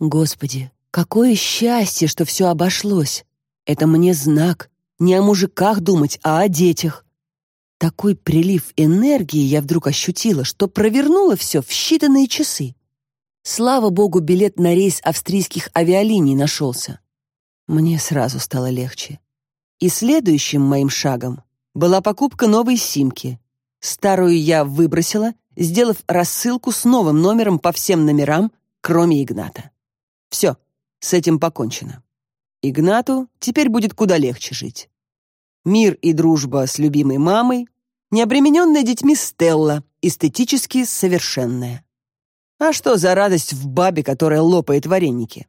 Господи, какое счастье, что все обошлось. Это мне знак. Не о мужиках думать, а о детях. Такой прилив энергии я вдруг ощутила, что провернула все в считанные часы. Слава богу, билет на рейс австрийских авиалиний нашелся. Мне сразу стало легче. И следующим моим шагом была покупка новой симки. Старую я выбросила, сделав рассылку с новым номером по всем номерам, кроме Игната. Все, с этим покончено. Игнату теперь будет куда легче жить. Мир и дружба с любимой мамой, необремененная детьми Стелла, эстетически совершенная. А что за радость в бабе, которая лопает вареники?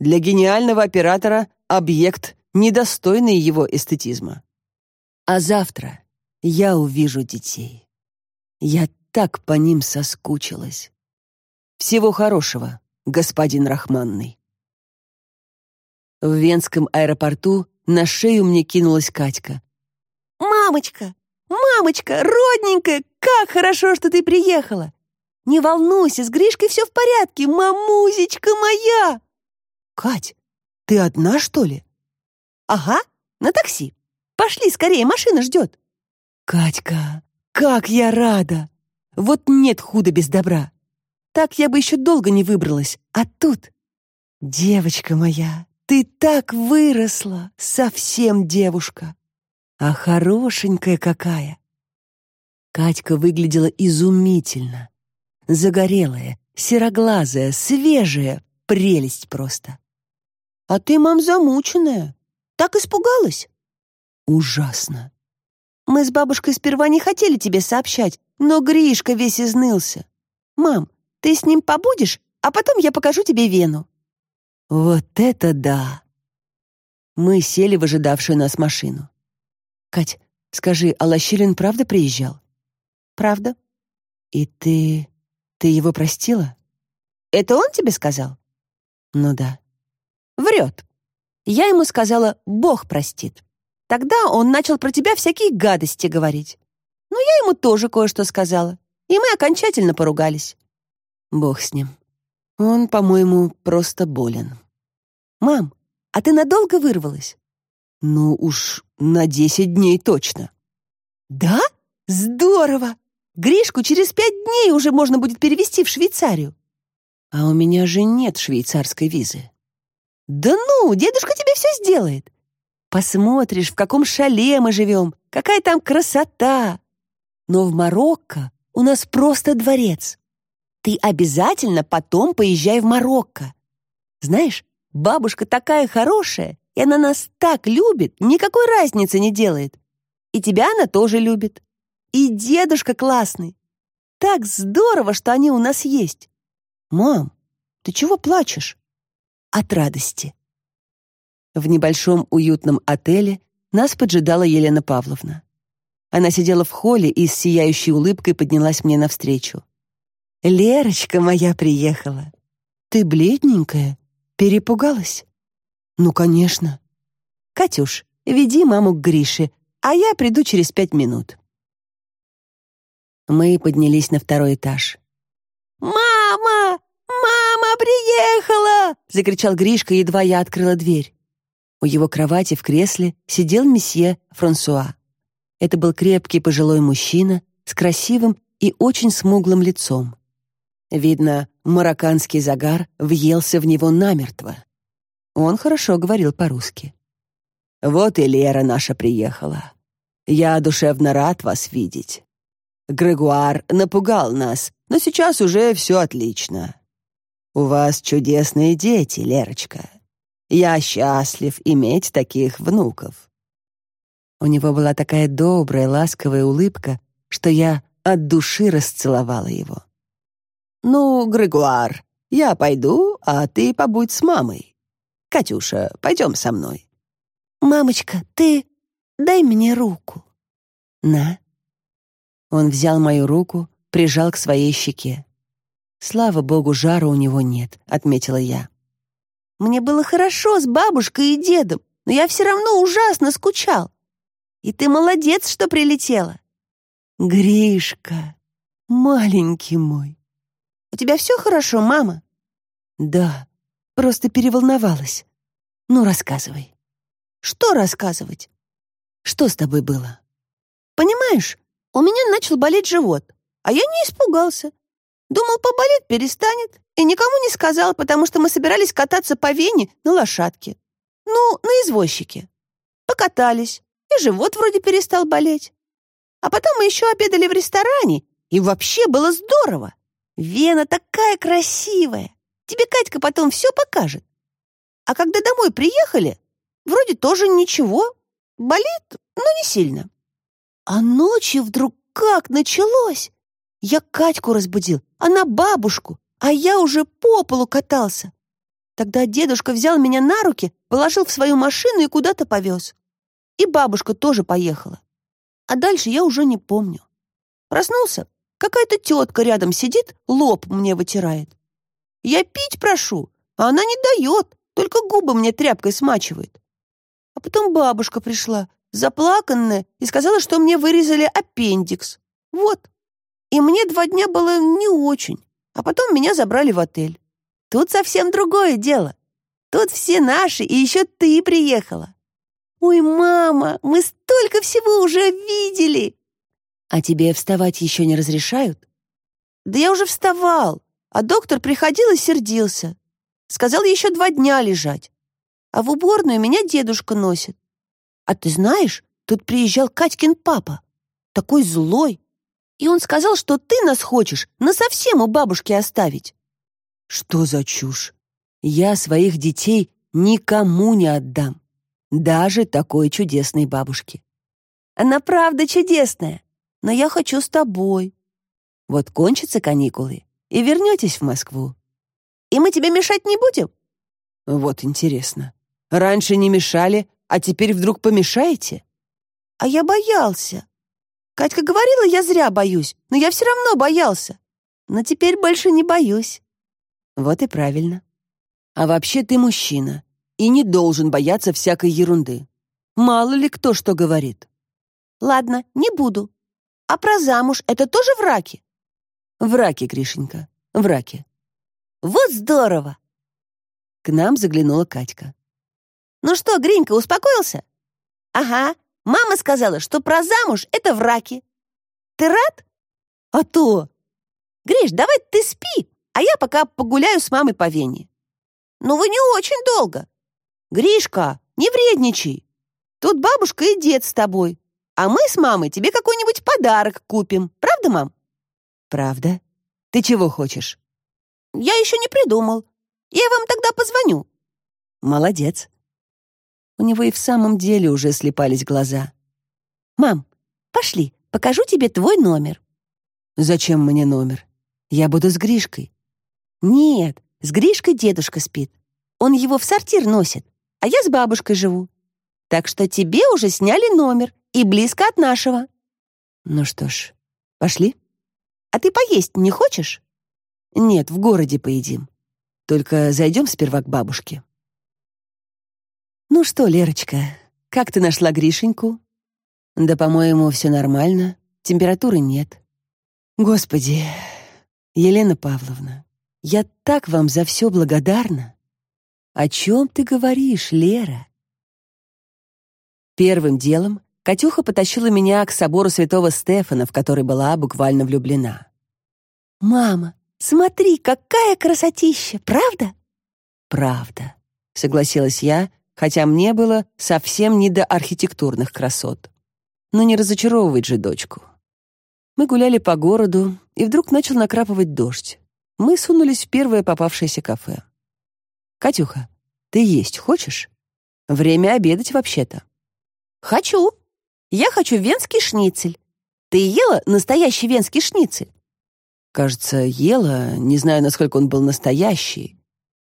Для гениального оператора объект, недостойный его эстетизма. А завтра я увижу детей. Я так по ним соскучилась. Всего хорошего, господин Рахманный. В Венском аэропорту на шею мне кинулась Катька. «Мамочка! Мамочка! Родненькая! Как хорошо, что ты приехала! Не волнуйся, с Гришкой все в порядке, мамузечка моя!» «Кать, ты одна, что ли?» «Ага, на такси. Пошли скорее, машина ждет». «Катька, как я рада! Вот нет худа без добра. Так я бы еще долго не выбралась, а тут... Девочка моя, ты так выросла, совсем девушка. А хорошенькая какая. Катька выглядела изумительно. Загорелая, сероглазая, свежая, прелесть просто. А ты, мам, замученная. Так испугалась? Ужасно. Мы с бабушкой сперва не хотели тебе сообщать, но Гришка весь изнылся. Мам, ты с ним побудешь, а потом я покажу тебе Вену. Вот это да! Мы сели в ожидавшую нас машину. Кать, скажи, а Лощилин правда приезжал? Правда. И ты... ты его простила? Это он тебе сказал? Ну да. Врет. Я ему сказала, Бог простит. Тогда он начал про тебя всякие гадости говорить. Но я ему тоже кое-что сказала, и мы окончательно поругались. Бог с ним. Он, по-моему, просто болен. Мам, а ты надолго вырвалась? Ну уж на десять дней точно. Да? Здорово! Гришку через пять дней уже можно будет перевести в Швейцарию. А у меня же нет швейцарской визы. Да ну, дедушка тебе все сделает. Посмотришь, в каком шале мы живем, какая там красота. Но в Марокко у нас просто дворец. Ты обязательно потом поезжай в Марокко. Знаешь, бабушка такая хорошая, и она нас так любит, никакой разницы не делает. И тебя она тоже любит. И дедушка классный. Так здорово, что они у нас есть. Мам, ты чего плачешь? От радости. В небольшом уютном отеле нас поджидала Елена Павловна. Она сидела в холле и с сияющей улыбкой поднялась мне навстречу. Лерочка моя приехала. Ты бледненькая, перепугалась? Ну, конечно. Катюш, веди маму к Грише, а я приду через пять минут. Мы поднялись на второй этаж. «Мама! Мама приехала!» — закричал Гришка, едва я открыла дверь. У его кровати в кресле сидел месье Франсуа. Это был крепкий пожилой мужчина с красивым и очень смуглым лицом. Видно, марокканский загар въелся в него намертво. Он хорошо говорил по-русски. «Вот и Лера наша приехала. Я душевно рад вас видеть. Грегуар напугал нас, но сейчас уже все отлично. У вас чудесные дети, Лерочка. Я счастлив иметь таких внуков». У него была такая добрая, ласковая улыбка, что я от души расцеловала его. «Ну, Грегуар, я пойду, а ты побудь с мамой. Катюша, пойдем со мной». «Мамочка, ты дай мне руку». «На». Он взял мою руку, прижал к своей щеке. «Слава богу, жара у него нет», — отметила я. «Мне было хорошо с бабушкой и дедом, но я все равно ужасно скучал. И ты молодец, что прилетела». «Гришка, маленький мой, у тебя все хорошо, мама?» «Да, Просто переволновалась. Ну, рассказывай. Что рассказывать? Что с тобой было? Понимаешь, у меня начал болеть живот, а я не испугался. Думал, поболит, перестанет. И никому не сказал, потому что мы собирались кататься по Вене на лошадке. Ну, на извозчике. Покатались, и живот вроде перестал болеть. А потом мы еще обедали в ресторане, и вообще было здорово. Вена такая красивая. Тебе Катька потом все покажет. А когда домой приехали, вроде тоже ничего. Болит, но не сильно. А ночью вдруг как началось? Я Катьку разбудил, она бабушку, а я уже по полу катался. Тогда дедушка взял меня на руки, положил в свою машину и куда-то повез. И бабушка тоже поехала. А дальше я уже не помню. Проснулся, какая-то тетка рядом сидит, лоб мне вытирает. Я пить прошу, а она не дает, только губы мне тряпкой смачивает. А потом бабушка пришла, заплаканная, и сказала, что мне вырезали аппендикс. Вот. И мне два дня было не очень, а потом меня забрали в отель. Тут совсем другое дело. Тут все наши, и еще ты приехала. Ой, мама, мы столько всего уже видели. А тебе вставать еще не разрешают? Да я уже вставал, а доктор приходил и сердился. Сказал еще два дня лежать. А в уборную меня дедушка носит. А ты знаешь, тут приезжал Катькин папа. Такой злой. И он сказал, что ты нас хочешь насовсем у бабушки оставить. Что за чушь? Я своих детей никому не отдам. Даже такой чудесной бабушке. Она правда чудесная, но я хочу с тобой. Вот кончатся каникулы, и вернетесь в Москву. И мы тебе мешать не будем? Вот интересно. Раньше не мешали, а теперь вдруг помешаете? А я боялся. Катька говорила, я зря боюсь, но я все равно боялся. Но теперь больше не боюсь. Вот и правильно. А вообще ты мужчина и не должен бояться всякой ерунды. Мало ли кто что говорит. Ладно, не буду. А про замуж это тоже враки? Враки, Гришенька, враки. Вот здорово. К нам заглянула Катька. Ну что, Гринька, успокоился? Ага, мама сказала, что про замуж это враки. Ты рад? А то. Гриш, давай ты спи, а я пока погуляю с мамой по Вене. Ну вы не очень долго. Гришка, не вредничай. Тут бабушка и дед с тобой. А мы с мамой тебе какой-нибудь подарок купим. Правда, мам? Правда? Ты чего хочешь? Я еще не придумал. Я вам тогда позвоню. Молодец. У него и в самом деле уже слепались глаза. Мам, пошли, покажу тебе твой номер. Зачем мне номер? Я буду с Гришкой. Нет, с Гришкой дедушка спит. Он его в сортир носит, а я с бабушкой живу. Так что тебе уже сняли номер и близко от нашего. Ну что ж, пошли. А ты поесть не хочешь? Нет, в городе поедим. Только зайдем сперва к бабушке. Ну что, Лерочка, как ты нашла Гришеньку? Да, по-моему, все нормально. Температуры нет. Господи, Елена Павловна, я так вам за все благодарна. О чем ты говоришь, Лера? Первым делом Катюха потащила меня к собору святого Стефана, в который была буквально влюблена. «Мама, смотри, какая красотища, правда?» «Правда», — согласилась я, хотя мне было совсем не до архитектурных красот. Но не разочаровывать же дочку. Мы гуляли по городу, и вдруг начал накрапывать дождь мы сунулись в первое попавшееся кафе. «Катюха, ты есть хочешь? Время обедать вообще-то». «Хочу. Я хочу венский шницель. Ты ела настоящий венский шницель?» «Кажется, ела. Не знаю, насколько он был настоящий.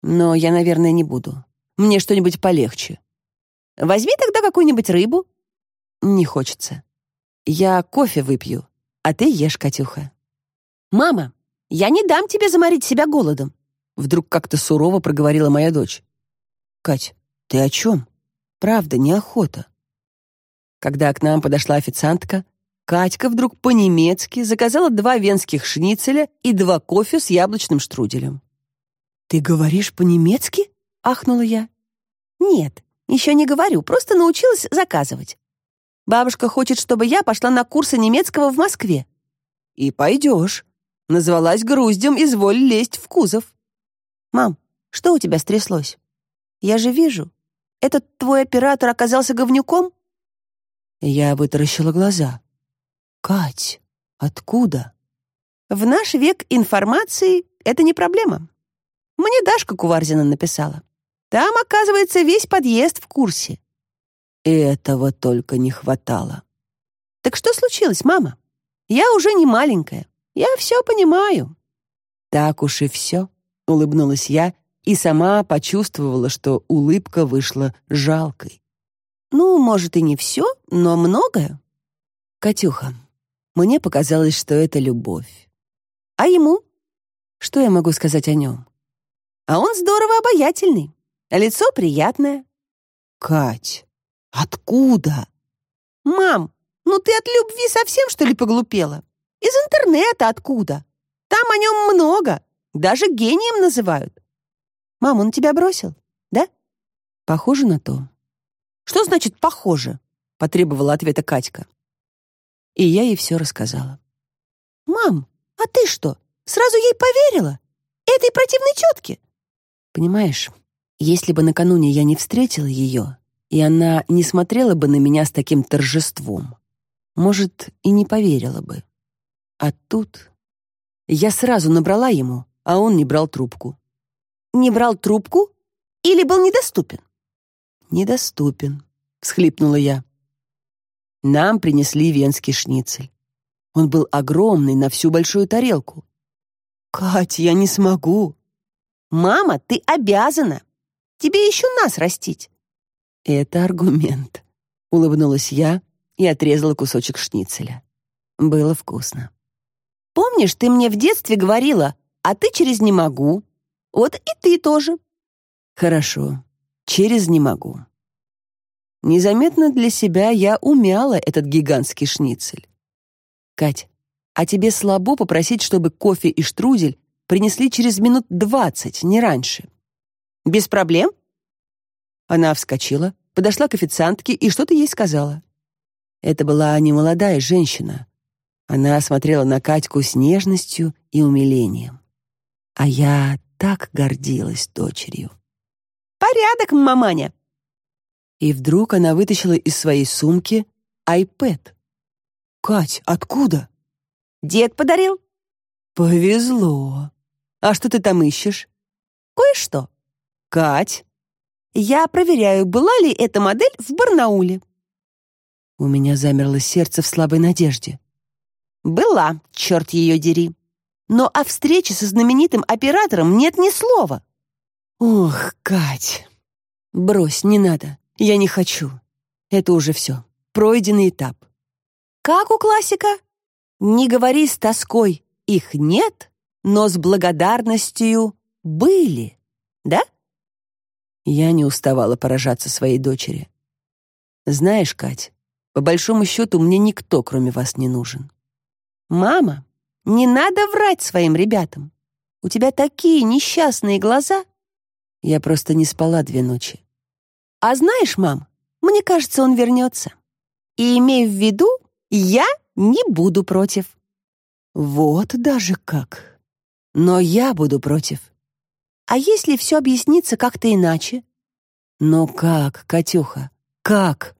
Но я, наверное, не буду. Мне что-нибудь полегче». «Возьми тогда какую-нибудь рыбу». «Не хочется. Я кофе выпью, а ты ешь, Катюха». «Мама, я не дам тебе заморить себя голодом!» Вдруг как-то сурово проговорила моя дочь. «Кать, ты о чем? Правда, неохота». Когда к нам подошла официантка, Катька вдруг по-немецки заказала два венских шницеля и два кофе с яблочным штруделем. «Ты говоришь по-немецки?» — ахнула я. «Нет, еще не говорю, просто научилась заказывать. Бабушка хочет, чтобы я пошла на курсы немецкого в Москве». «И пойдешь. Назвалась груздем, изволь лезть в кузов». «Мам, что у тебя стряслось? Я же вижу. Этот твой оператор оказался говнюком?» Я вытаращила глаза. «Кать, откуда?» «В наш век информации это не проблема. Мне Дашка Куварзина написала. Там, оказывается, весь подъезд в курсе». Этого только не хватало. «Так что случилось, мама? Я уже не маленькая. Я все понимаю». «Так уж и все», — улыбнулась я и сама почувствовала, что улыбка вышла жалкой. «Ну, может, и не все, но многое». «Катюха, мне показалось, что это любовь. А ему? Что я могу сказать о нем? А он здорово обаятельный, лицо приятное». «Кать, откуда?» «Мам, ну ты от любви совсем, что ли, поглупела? Из интернета откуда? Там о нем много, даже гением называют. Мам, он тебя бросил, да?» «Похоже на то». «Что значит «похоже»?» — потребовала ответа Катька. И я ей все рассказала. «Мам, а ты что, сразу ей поверила? Этой противной тетке?» «Понимаешь, если бы накануне я не встретила ее, и она не смотрела бы на меня с таким торжеством, может, и не поверила бы. А тут я сразу набрала ему, а он не брал трубку. Не брал трубку или был недоступен? Недоступен, всхлипнула я. Нам принесли венский шницель. Он был огромный, на всю большую тарелку. «Кать, я не смогу!» «Мама, ты обязана! Тебе еще нас растить!» «Это аргумент», — улыбнулась я и отрезала кусочек шницеля. Было вкусно. «Помнишь, ты мне в детстве говорила, а ты через «не могу»? Вот и ты тоже». «Хорошо, через «не могу». Незаметно для себя я умяла этот гигантский шницель. «Кать, а тебе слабо попросить, чтобы кофе и штрудель принесли через минут двадцать, не раньше?» «Без проблем?» Она вскочила, подошла к официантке и что-то ей сказала. Это была немолодая женщина. Она смотрела на Катьку с нежностью и умилением. А я так гордилась дочерью. «Порядок, маманя!» И вдруг она вытащила из своей сумки iPad. «Кать, откуда?» «Дед подарил». «Повезло. А что ты там ищешь?» «Кое-что». «Кать?» «Я проверяю, была ли эта модель в Барнауле». У меня замерло сердце в слабой надежде. «Была, черт ее дери. Но о встрече со знаменитым оператором нет ни слова». «Ох, Кать, брось, не надо. Я не хочу. Это уже все. Пройденный этап. Как у классика? Не говори с тоской. Их нет, но с благодарностью были. Да? Я не уставала поражаться своей дочери. Знаешь, Кать, по большому счету мне никто, кроме вас, не нужен. Мама, не надо врать своим ребятам. У тебя такие несчастные глаза. Я просто не спала две ночи. А знаешь, мам, мне кажется, он вернется. И имей в виду, я не буду против. Вот даже как. Но я буду против. А если все объяснится как-то иначе? Но как, Катюха, как?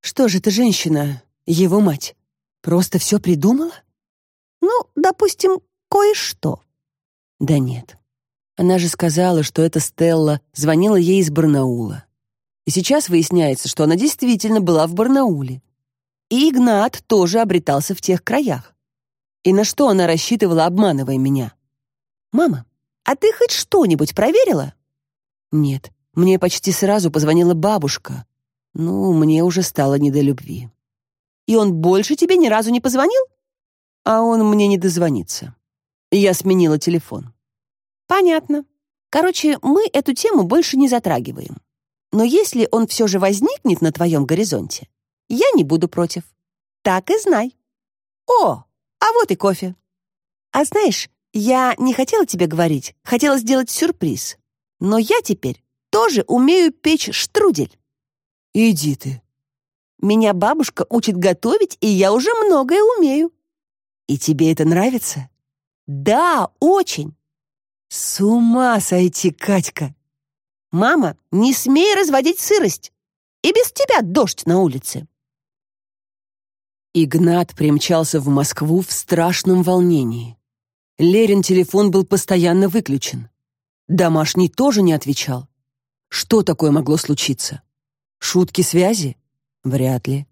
Что же эта женщина, его мать, просто все придумала? Ну, допустим, кое-что. Да нет. Она же сказала, что эта Стелла звонила ей из Барнаула. И сейчас выясняется, что она действительно была в Барнауле. И Игнат тоже обретался в тех краях. И на что она рассчитывала, обманывая меня? «Мама, а ты хоть что-нибудь проверила?» «Нет, мне почти сразу позвонила бабушка. Ну, мне уже стало не до любви». «И он больше тебе ни разу не позвонил?» «А он мне не дозвонится». Я сменила телефон. «Понятно. Короче, мы эту тему больше не затрагиваем. Но если он все же возникнет на твоем горизонте, я не буду против. Так и знай. О, а вот и кофе. А знаешь, Я не хотела тебе говорить, хотела сделать сюрприз. Но я теперь тоже умею печь штрудель. Иди ты. Меня бабушка учит готовить, и я уже многое умею. И тебе это нравится? Да, очень. С ума сойти, Катька. Мама, не смей разводить сырость. И без тебя дождь на улице. Игнат примчался в Москву в страшном волнении. Лерин телефон был постоянно выключен. Домашний тоже не отвечал. Что такое могло случиться? Шутки связи? Вряд ли.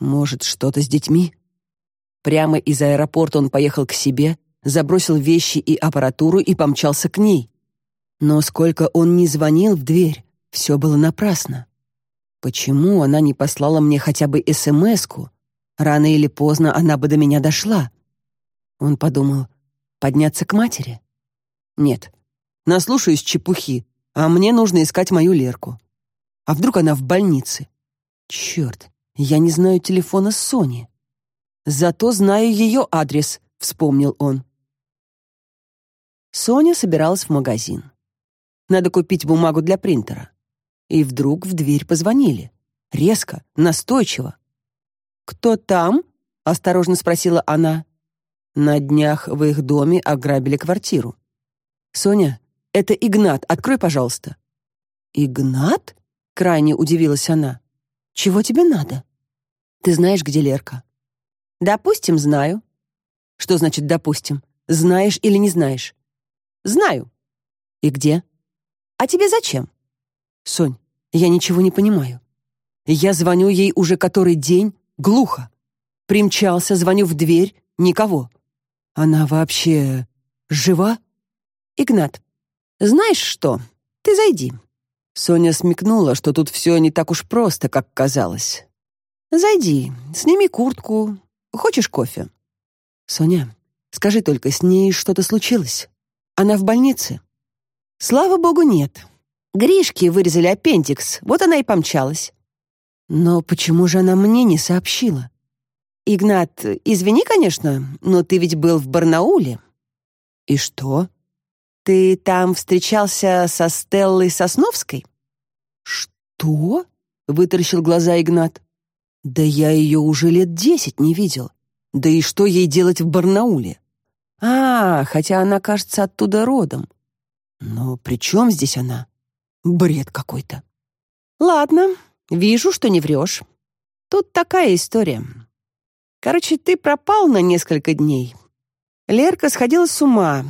Может, что-то с детьми? Прямо из аэропорта он поехал к себе, забросил вещи и аппаратуру и помчался к ней. Но сколько он не звонил в дверь, все было напрасно. Почему она не послала мне хотя бы СМСку? Рано или поздно она бы до меня дошла. Он подумал, подняться к матери? Нет, наслушаюсь чепухи, а мне нужно искать мою Лерку. А вдруг она в больнице? Черт, я не знаю телефона Сони. Зато знаю ее адрес, вспомнил он. Соня собиралась в магазин. Надо купить бумагу для принтера. И вдруг в дверь позвонили. Резко, настойчиво. «Кто там?» — осторожно спросила она. На днях в их доме ограбили квартиру. «Соня, это Игнат, открой, пожалуйста». «Игнат?» — крайне удивилась она. «Чего тебе надо?» «Ты знаешь, где Лерка?» «Допустим, знаю». «Что значит «допустим»? Знаешь или не знаешь?» «Знаю». «И где?» «А тебе зачем?» «Сонь, я ничего не понимаю. Я звоню ей уже который день, глухо. Примчался, звоню в дверь, никого. Она вообще жива? Игнат, знаешь что? Ты зайди. Соня смекнула, что тут все не так уж просто, как казалось. Зайди, сними куртку. Хочешь кофе? Соня, скажи только, с ней что-то случилось? Она в больнице? Слава богу, нет. Гришки вырезали аппендикс, вот она и помчалась. Но почему же она мне не сообщила? Игнат, извини, конечно, но ты ведь был в Барнауле. И что? Ты там встречался со Стеллой Сосновской? Что? Вытаращил глаза Игнат. Да я ее уже лет десять не видел. Да и что ей делать в Барнауле? А, хотя она, кажется, оттуда родом. Но при чем здесь она? Бред какой-то. Ладно, Вижу, что не врешь. Тут такая история. Короче, ты пропал на несколько дней. Лерка сходила с ума.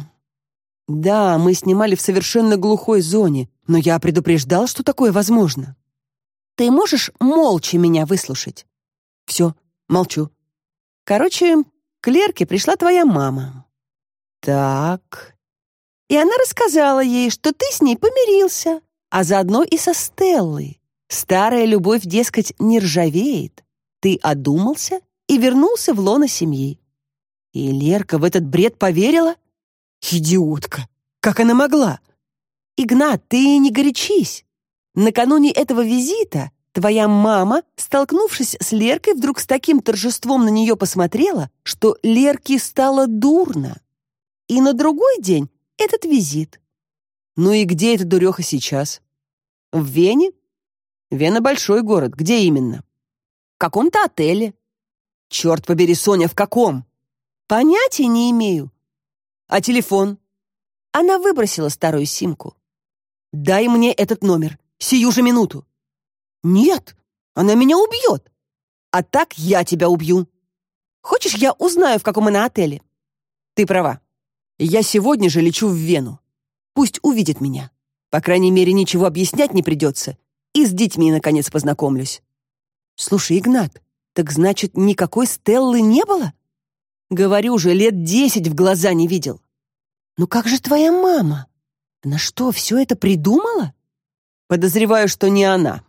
Да, мы снимали в совершенно глухой зоне, но я предупреждал, что такое возможно. Ты можешь молча меня выслушать? Все, молчу. Короче, к Лерке пришла твоя мама. Так. И она рассказала ей, что ты с ней помирился, а заодно и со Стеллой. Старая любовь, дескать, не ржавеет. Ты одумался и вернулся в лоно семьи. И Лерка в этот бред поверила? Идиотка! Как она могла? Игнат, ты не горячись. Накануне этого визита твоя мама, столкнувшись с Леркой, вдруг с таким торжеством на нее посмотрела, что Лерке стало дурно. И на другой день этот визит. Ну и где эта дуреха сейчас? В Вене Вена большой город. Где именно? В каком-то отеле. Черт побери, Соня, в каком? Понятия не имею. А телефон? Она выбросила старую симку. Дай мне этот номер. Сию же минуту. Нет, она меня убьет. А так я тебя убью. Хочешь, я узнаю, в каком она отеле? Ты права. Я сегодня же лечу в Вену. Пусть увидит меня. По крайней мере, ничего объяснять не придется и с детьми, наконец, познакомлюсь. Слушай, Игнат, так значит, никакой Стеллы не было? Говорю же, лет десять в глаза не видел. Ну как же твоя мама? Она что, все это придумала? Подозреваю, что не она.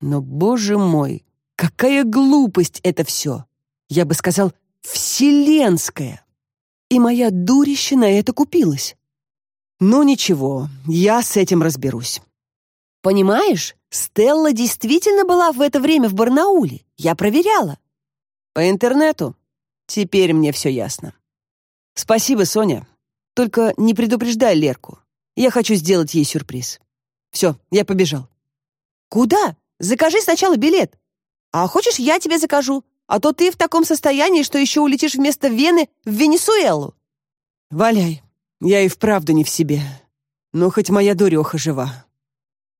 Но, боже мой, какая глупость это все. Я бы сказал, вселенская. И моя дурища на это купилась. Ну ничего, я с этим разберусь. Понимаешь, Стелла действительно была в это время в Барнауле. Я проверяла. По интернету. Теперь мне все ясно. Спасибо, Соня. Только не предупреждай Лерку. Я хочу сделать ей сюрприз. Все, я побежал. Куда? Закажи сначала билет. А хочешь, я тебе закажу? А то ты в таком состоянии, что еще улетишь вместо Вены в Венесуэлу. Валяй, я и вправду не в себе. Но хоть моя дуреха жива.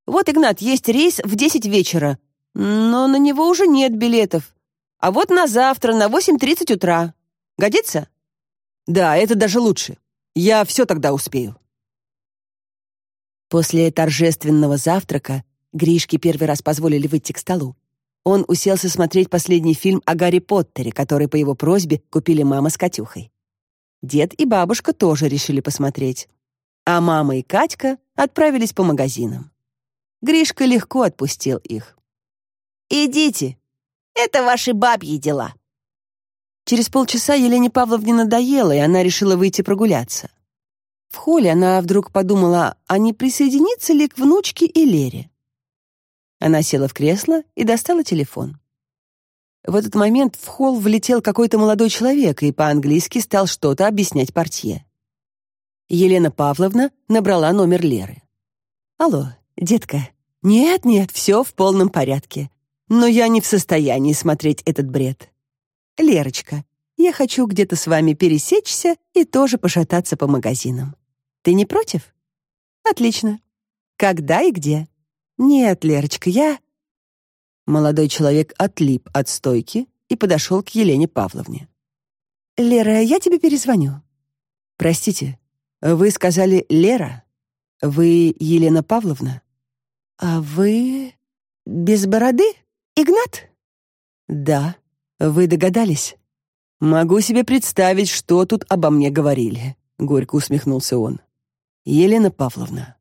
Вот, Игнат, есть рейс в десять вечера, но на него уже нет билетов. А вот на завтра, на восемь тридцать утра. Годится? Да, это даже лучше. Я все тогда успею. После торжественного завтрака Гришке первый раз позволили выйти к столу. Он уселся смотреть последний фильм о Гарри Поттере, который по его просьбе купили мама с Катюхой. Дед и бабушка тоже решили посмотреть. А мама и Катька отправились по магазинам. Гришка легко отпустил их. «Идите, это ваши бабьи дела». Через полчаса Елене Павловне надоело, и она решила выйти прогуляться. В холле она вдруг подумала, а не присоединиться ли к внучке и Лере. Она села в кресло и достала телефон. В этот момент в холл влетел какой-то молодой человек и по-английски стал что-то объяснять портье. Елена Павловна набрала номер Леры. «Алло, детка. Нет-нет, все в полном порядке. Но я не в состоянии смотреть этот бред. Лерочка, я хочу где-то с вами пересечься и тоже пошататься по магазинам. Ты не против? Отлично. Когда и где? Нет, Лерочка, я... Молодой человек отлип от стойки и подошел к Елене Павловне. «Лера, я тебе перезвоню». «Простите, вы сказали Лера? Вы Елена Павловна?» «А вы... без бороды? Игнат?» «Да, вы догадались?» «Могу себе представить, что тут обо мне говорили», — горько усмехнулся он. «Елена Павловна».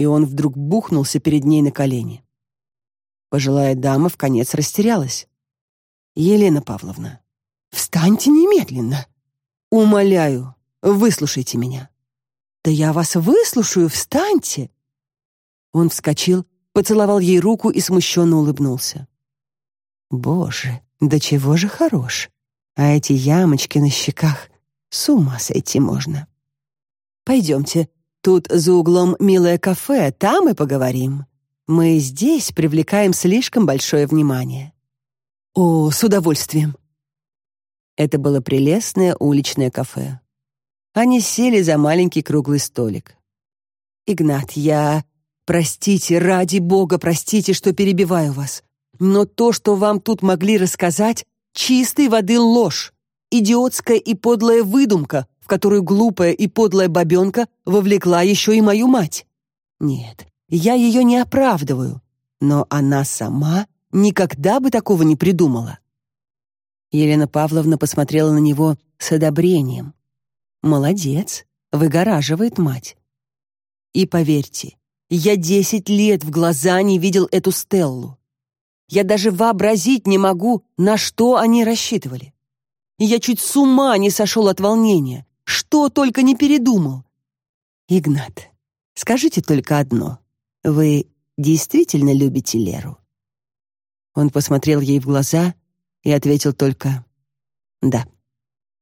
И он вдруг бухнулся перед ней на колени. Пожилая дама в конец растерялась. «Елена Павловна, встаньте немедленно! Умоляю, выслушайте меня!» «Да я вас выслушаю, встаньте!» Он вскочил, поцеловал ей руку и смущенно улыбнулся. «Боже, да чего же хорош! А эти ямочки на щеках, с ума сойти можно!» «Пойдемте, тут за углом милое кафе, там и поговорим. Мы здесь привлекаем слишком большое внимание. О, с удовольствием. Это было прелестное уличное кафе. Они сели за маленький круглый столик. Игнат, я простите, ради бога, простите, что перебиваю вас. Но то, что вам тут могли рассказать, чистой воды ложь, идиотская и подлая выдумка, которую глупая и подлая бабенка вовлекла еще и мою мать. Нет, я ее не оправдываю, но она сама никогда бы такого не придумала. Елена Павловна посмотрела на него с одобрением. Молодец, выгораживает мать. И поверьте, я десять лет в глаза не видел эту Стеллу. Я даже вообразить не могу, на что они рассчитывали. Я чуть с ума не сошел от волнения, что только не передумал. Игнат, скажите только одно. Вы действительно любите Леру?» Он посмотрел ей в глаза и ответил только «Да».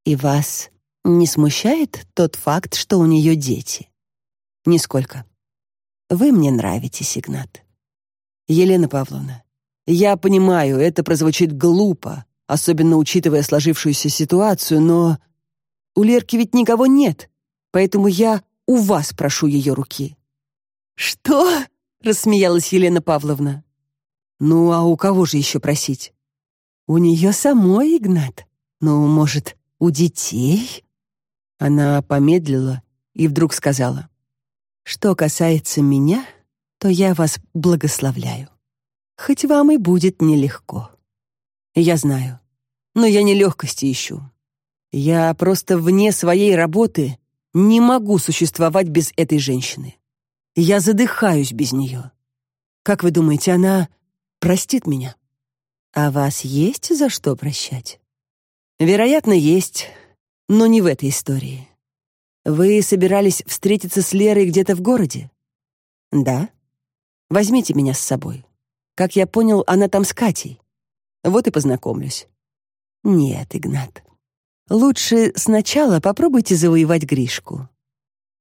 «И вас не смущает тот факт, что у нее дети?» «Нисколько. Вы мне нравитесь, Игнат». «Елена Павловна, я понимаю, это прозвучит глупо, особенно учитывая сложившуюся ситуацию, но у Лерки ведь никого нет, поэтому я у вас прошу ее руки. «Что?» — рассмеялась Елена Павловна. «Ну, а у кого же еще просить?» «У нее самой, Игнат. Ну, может, у детей?» Она помедлила и вдруг сказала. «Что касается меня, то я вас благословляю. Хоть вам и будет нелегко. Я знаю, но я не легкости ищу. Я просто вне своей работы не могу существовать без этой женщины. Я задыхаюсь без нее. Как вы думаете, она простит меня? А вас есть за что прощать? Вероятно, есть, но не в этой истории. Вы собирались встретиться с Лерой где-то в городе? Да. Возьмите меня с собой. Как я понял, она там с Катей. Вот и познакомлюсь. Нет, Игнат. Лучше сначала попробуйте завоевать Гришку.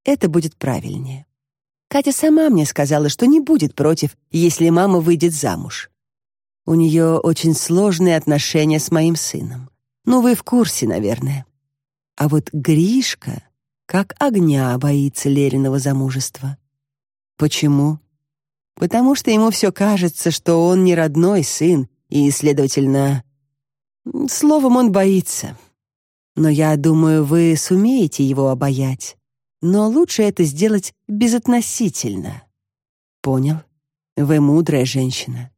Это будет правильнее. Катя сама мне сказала, что не будет против, если мама выйдет замуж. У нее очень сложные отношения с моим сыном. Ну, вы в курсе, наверное. А вот Гришка как огня боится Лериного замужества. Почему? Потому что ему все кажется, что он не родной сын, и, следовательно, словом, он боится. Но я думаю, вы сумеете его обаять. Но лучше это сделать безотносительно. Понял? Вы мудрая женщина.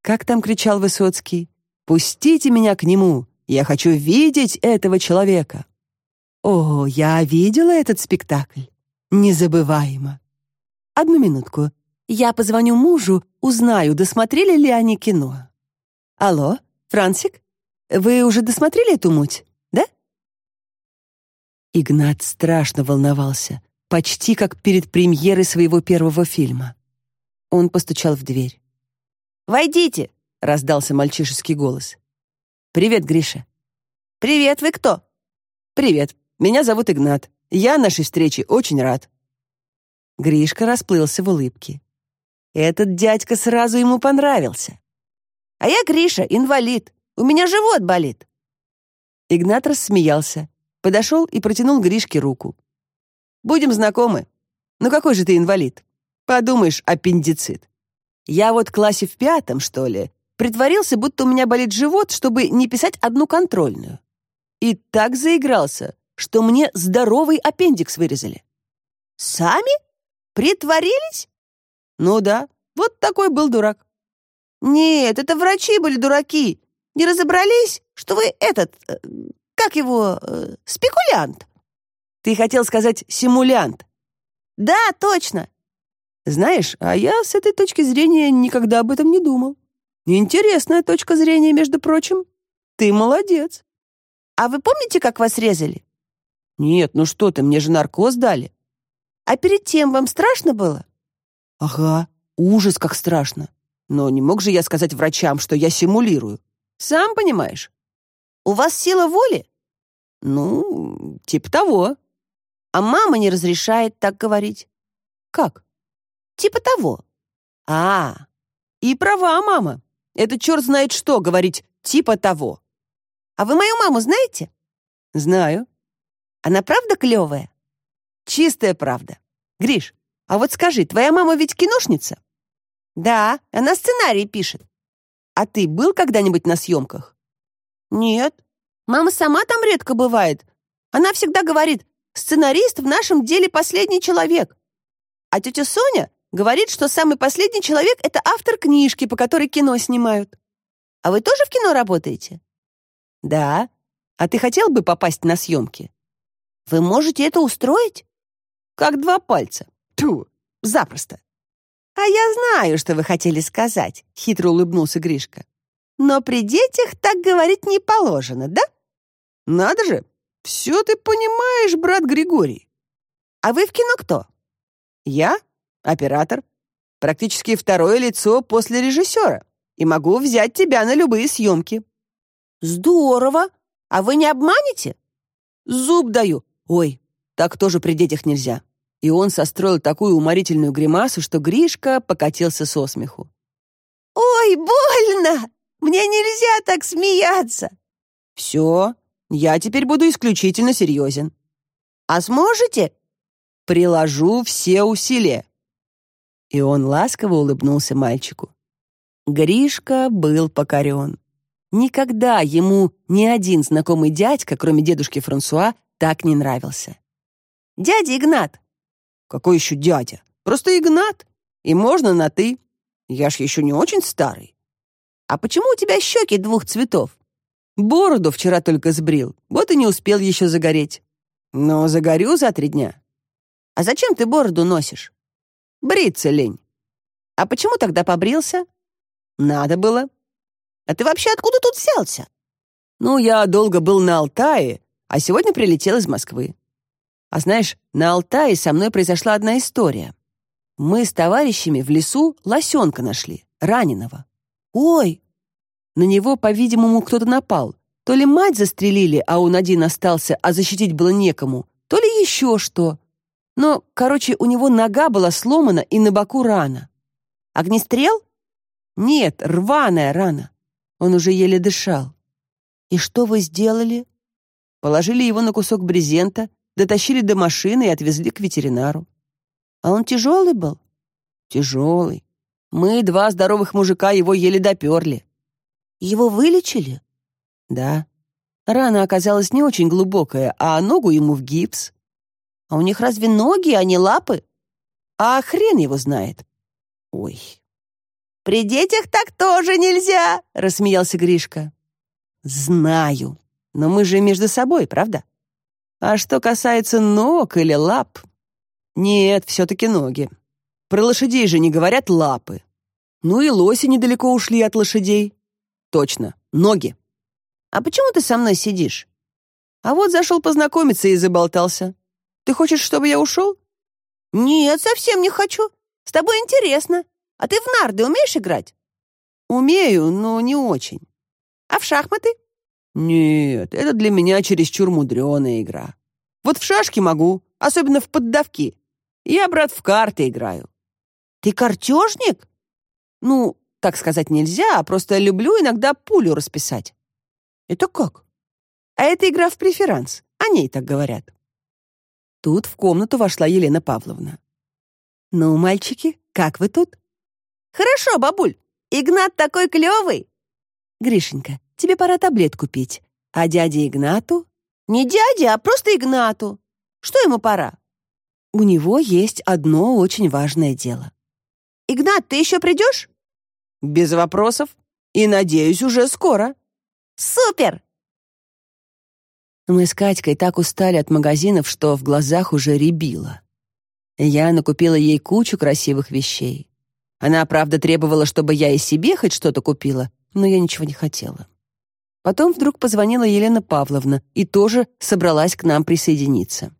Как там кричал Высоцкий? «Пустите меня к нему! Я хочу видеть этого человека!» О, я видела этот спектакль. Незабываемо. Одну минутку. Я позвоню мужу, узнаю, досмотрели ли они кино. Алло, Франсик? Вы уже досмотрели эту муть? Игнат страшно волновался, почти как перед премьерой своего первого фильма. Он постучал в дверь. «Войдите!» — раздался мальчишеский голос. «Привет, Гриша». «Привет, вы кто?» «Привет, меня зовут Игнат. Я нашей встрече очень рад». Гришка расплылся в улыбке. Этот дядька сразу ему понравился. «А я Гриша, инвалид. У меня живот болит». Игнат рассмеялся, подошел и протянул Гришке руку. «Будем знакомы. Ну какой же ты инвалид? Подумаешь, аппендицит. Я вот в классе в пятом, что ли, притворился, будто у меня болит живот, чтобы не писать одну контрольную. И так заигрался, что мне здоровый аппендикс вырезали. Сами? Притворились? Ну да, вот такой был дурак. Нет, это врачи были дураки. Не разобрались, что вы этот, э, как его, э, спекулянт. Ты хотел сказать симулянт. Да, точно. Знаешь, а я с этой точки зрения никогда об этом не думал. Интересная точка зрения, между прочим. Ты молодец. А вы помните, как вас резали? Нет, ну что ты, мне же наркоз дали. А перед тем вам страшно было? Ага, ужас как страшно. Но не мог же я сказать врачам, что я симулирую. Сам понимаешь. У вас сила воли? Ну, типа того. А мама не разрешает так говорить. Как? Типа того. А, и права мама. Это черт знает что говорить типа того. А вы мою маму знаете? Знаю. Она правда клевая? Чистая правда. Гриш, а вот скажи, твоя мама ведь киношница? Да, она сценарий пишет. А ты был когда-нибудь на съемках? Нет. Мама сама там редко бывает. Она всегда говорит, сценарист в нашем деле последний человек. А тетя Соня Говорит, что самый последний человек — это автор книжки, по которой кино снимают. А вы тоже в кино работаете? Да. А ты хотел бы попасть на съемки? Вы можете это устроить? Как два пальца. Ту, запросто. А я знаю, что вы хотели сказать, хитро улыбнулся Гришка. Но при детях так говорить не положено, да? Надо же. Все ты понимаешь, брат Григорий. А вы в кино кто? Я? оператор, практически второе лицо после режиссера, и могу взять тебя на любые съемки». «Здорово! А вы не обманете?» «Зуб даю. Ой, так тоже при детях нельзя». И он состроил такую уморительную гримасу, что Гришка покатился со смеху. «Ой, больно! Мне нельзя так смеяться!» «Все, я теперь буду исключительно серьезен». «А сможете?» «Приложу все усилия». И он ласково улыбнулся мальчику. Гришка был покорен. Никогда ему ни один знакомый дядька, кроме дедушки Франсуа, так не нравился. «Дядя Игнат!» «Какой еще дядя? Просто Игнат. И можно на «ты». Я ж еще не очень старый». «А почему у тебя щеки двух цветов?» «Бороду вчера только сбрил, вот и не успел еще загореть. Но загорю за три дня». «А зачем ты бороду носишь?» Бриться лень. А почему тогда побрился? Надо было. А ты вообще откуда тут взялся? Ну, я долго был на Алтае, а сегодня прилетел из Москвы. А знаешь, на Алтае со мной произошла одна история. Мы с товарищами в лесу лосенка нашли, раненого. Ой! На него, по-видимому, кто-то напал. То ли мать застрелили, а он один остался, а защитить было некому, то ли еще что. Но, короче, у него нога была сломана и на боку рана. Огнестрел? Нет, рваная рана. Он уже еле дышал. И что вы сделали? Положили его на кусок брезента, дотащили до машины и отвезли к ветеринару. А он тяжелый был? Тяжелый. Мы, два здоровых мужика, его еле доперли. Его вылечили? Да. Рана оказалась не очень глубокая, а ногу ему в гипс. А у них разве ноги, а не лапы? А хрен его знает. Ой. При детях так тоже нельзя, рассмеялся Гришка. Знаю, но мы же между собой, правда? А что касается ног или лап, нет, все-таки ноги. Про лошадей же не говорят лапы. Ну и лоси недалеко ушли от лошадей. Точно, ноги. А почему ты со мной сидишь? А вот зашел познакомиться и заболтался. Ты хочешь, чтобы я ушел? Нет, совсем не хочу. С тобой интересно. А ты в нарды умеешь играть? Умею, но не очень. А в шахматы? Нет, это для меня чересчур мудреная игра. Вот в шашки могу, особенно в поддавки. Я, брат, в карты играю. Ты картежник? Ну, так сказать нельзя, а просто люблю иногда пулю расписать. Это как? А это игра в преферанс. О ней так говорят. Тут в комнату вошла Елена Павловна. «Ну, мальчики, как вы тут?» «Хорошо, бабуль. Игнат такой клевый!» «Гришенька, тебе пора таблетку пить. А дяде Игнату?» «Не дяде, а просто Игнату. Что ему пора?» «У него есть одно очень важное дело». «Игнат, ты еще придешь?» «Без вопросов. И, надеюсь, уже скоро». «Супер!» Мы с Катькой так устали от магазинов, что в глазах уже рябило. Я накупила ей кучу красивых вещей. Она, правда, требовала, чтобы я и себе хоть что-то купила, но я ничего не хотела. Потом вдруг позвонила Елена Павловна и тоже собралась к нам присоединиться.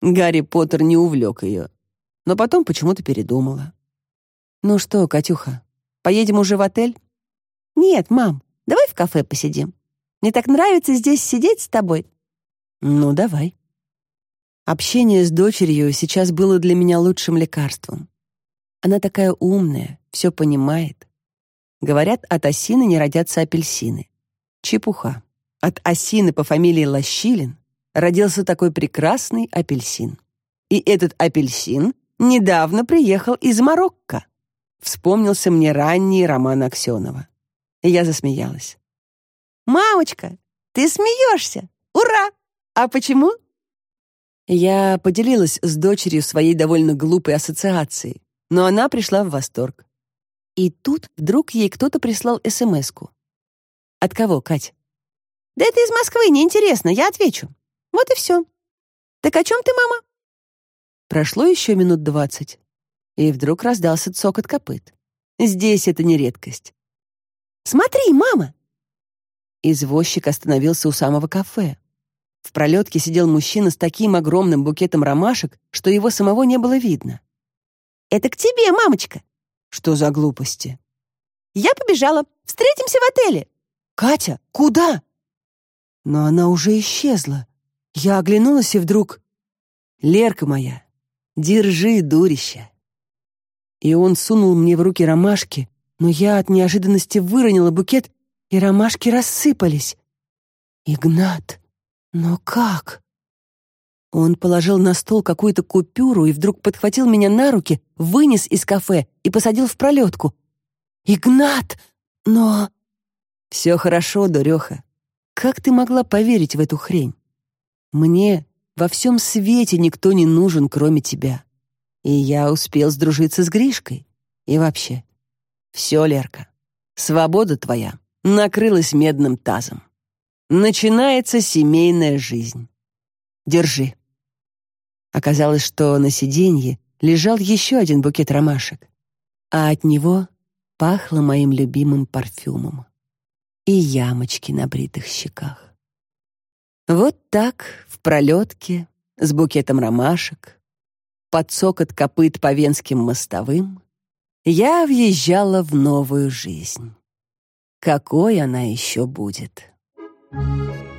Гарри Поттер не увлек ее, но потом почему-то передумала. «Ну что, Катюха, поедем уже в отель?» «Нет, мам, давай в кафе посидим. Мне так нравится здесь сидеть с тобой. Ну, давай. Общение с дочерью сейчас было для меня лучшим лекарством. Она такая умная, все понимает. Говорят, от осины не родятся апельсины. Чепуха. От осины по фамилии Лощилин родился такой прекрасный апельсин. И этот апельсин недавно приехал из Марокко. Вспомнился мне ранний роман Аксенова. Я засмеялась. «Мамочка, ты смеешься! Ура!» «А почему?» Я поделилась с дочерью своей довольно глупой ассоциацией, но она пришла в восторг. И тут вдруг ей кто-то прислал СМС-ку. «От кого, Кать?» «Да это из Москвы, неинтересно, я отвечу. Вот и все. Так о чем ты, мама?» Прошло еще минут двадцать, и вдруг раздался цокот копыт. Здесь это не редкость. «Смотри, мама!» Извозчик остановился у самого кафе. В пролетке сидел мужчина с таким огромным букетом ромашек, что его самого не было видно. «Это к тебе, мамочка!» «Что за глупости?» «Я побежала. Встретимся в отеле!» «Катя, куда?» Но она уже исчезла. Я оглянулась и вдруг... «Лерка моя, держи, дурище!» И он сунул мне в руки ромашки, но я от неожиданности выронила букет, и ромашки рассыпались. «Игнат!» Но как? Он положил на стол какую-то купюру и вдруг подхватил меня на руки, вынес из кафе и посадил в пролетку. «Игнат! Но...» «Все хорошо, дуреха. Как ты могла поверить в эту хрень? Мне во всем свете никто не нужен, кроме тебя. И я успел сдружиться с Гришкой. И вообще, все, Лерка, свобода твоя накрылась медным тазом. Начинается семейная жизнь. Держи. Оказалось, что на сиденье лежал еще один букет ромашек, а от него пахло моим любимым парфюмом и ямочки на бритых щеках. Вот так, в пролетке, с букетом ромашек, под цокот копыт по венским мостовым, я въезжала в новую жизнь. Какой она еще будет? Thank you.